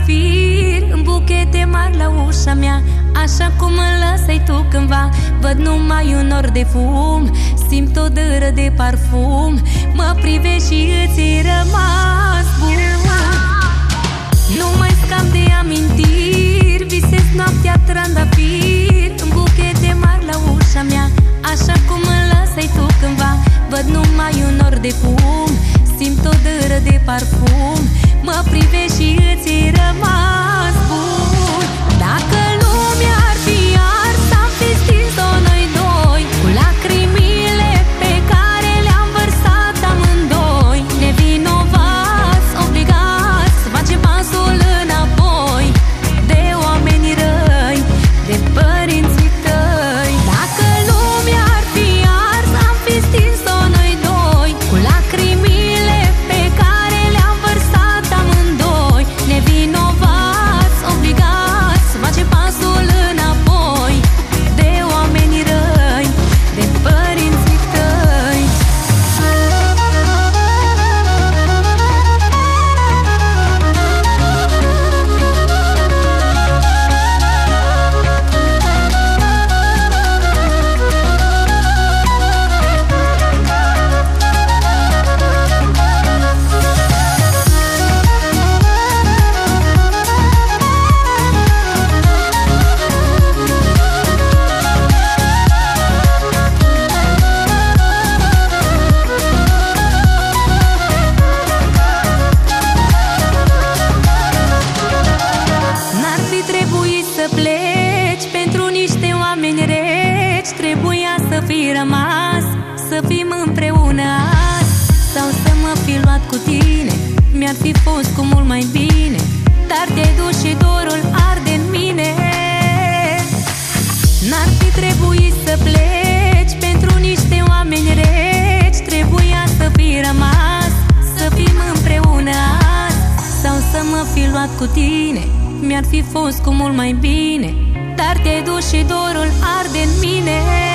trandafiri În buchete mari la ușa mea. Așa cum mă lăsai tu cândva Văd numai un nor de fum. Simt o dără de parfum. Mă privești și îți rămas bun Nu mai scam de amintiri Visez noaptea trandafiri În buchete mari la ușa mea. Așa cum mă lăsai tu cândva Văd numai un nor de fum Simt o dără de parfum. Mă privești și îți rămas mă fi luat cu tine. Mi-ar fi fost cu mult mai bine Dar te-ai dus și dorul arde în mine. N-ar fi trebuit să pleci Pentru niște oameni reci. Trebuia să fi rămas Să fim împreună azi. Sau să mă fi luat cu tine Mi-ar fi fost cu mult mai bine. Dar te-ai dus și dorul arde în mine